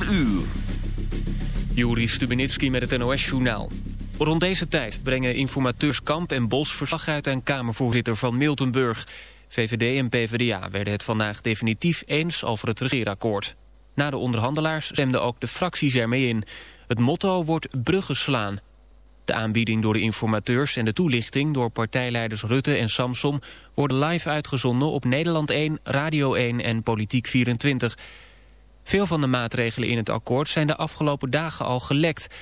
4 uur. Stubenitski met het NOS-journaal. Rond deze tijd brengen informateurs Kamp en Bos verslag uit aan Kamervoorzitter van Miltenburg. VVD en PvdA werden het vandaag definitief eens over het regeerakkoord. Na de onderhandelaars stemden ook de fracties ermee in. Het motto wordt bruggen slaan. De aanbieding door de informateurs en de toelichting door partijleiders Rutte en Samsom worden live uitgezonden op Nederland 1, Radio 1 en Politiek 24. Veel van de maatregelen in het akkoord zijn de afgelopen dagen al gelekt.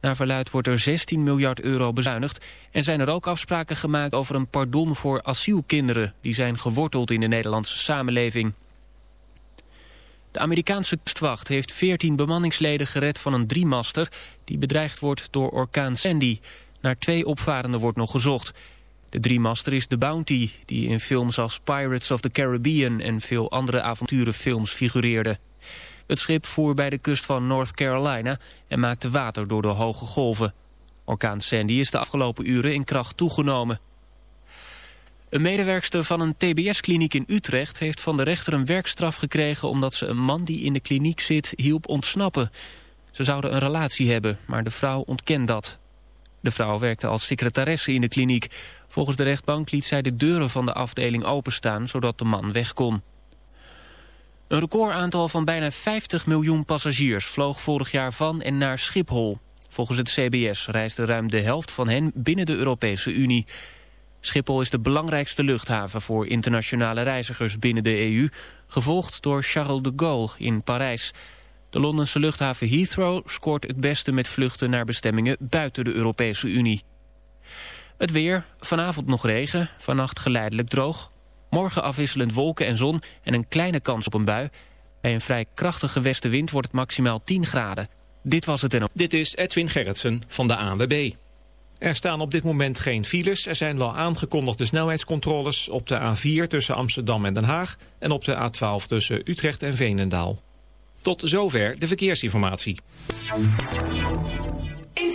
Naar verluid wordt er 16 miljard euro bezuinigd en zijn er ook afspraken gemaakt over een pardon voor asielkinderen die zijn geworteld in de Nederlandse samenleving. De Amerikaanse kustwacht heeft 14 bemanningsleden gered van een driemaster... die bedreigd wordt door orkaan Sandy. Naar twee opvarenden wordt nog gezocht. De driemaster is de Bounty, die in films als Pirates of the Caribbean... en veel andere avonturenfilms figureerde. Het schip voer bij de kust van North Carolina... en maakte water door de hoge golven. Orkaan Sandy is de afgelopen uren in kracht toegenomen. Een medewerkster van een tbs-kliniek in Utrecht heeft van de rechter een werkstraf gekregen omdat ze een man die in de kliniek zit hielp ontsnappen. Ze zouden een relatie hebben, maar de vrouw ontkent dat. De vrouw werkte als secretaresse in de kliniek. Volgens de rechtbank liet zij de deuren van de afdeling openstaan zodat de man weg kon. Een recordaantal van bijna 50 miljoen passagiers vloog vorig jaar van en naar Schiphol. Volgens het CBS reisde ruim de helft van hen binnen de Europese Unie. Schiphol is de belangrijkste luchthaven voor internationale reizigers binnen de EU, gevolgd door Charles de Gaulle in Parijs. De Londense luchthaven Heathrow scoort het beste met vluchten naar bestemmingen buiten de Europese Unie. Het weer, vanavond nog regen, vannacht geleidelijk droog. Morgen afwisselend wolken en zon en een kleine kans op een bui. Bij een vrij krachtige westenwind wordt het maximaal 10 graden. Dit was het en... Dit is Edwin Gerritsen van de ANWB. Er staan op dit moment geen files. Er zijn wel aangekondigde snelheidscontroles op de A4 tussen Amsterdam en Den Haag... en op de A12 tussen Utrecht en Veenendaal. Tot zover de verkeersinformatie. In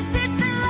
Is there still love?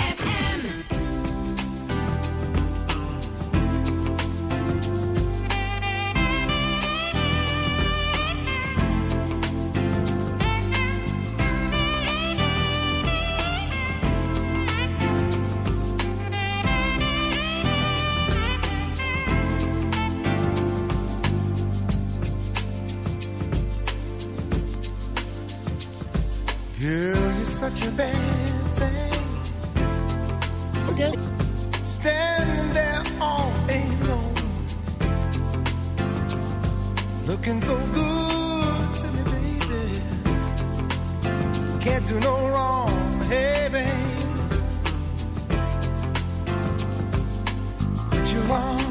Girl, you're such a bad thing. Again. Standing there all alone. Looking so good to me, baby. Can't do no wrong, hey, babe. But you are.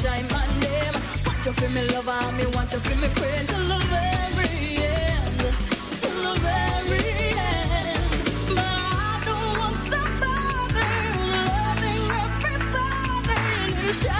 shine my name. Want you feel me on ah, me want you feel me friend till the very end, till the very end. But I don't want somebody loving everybody.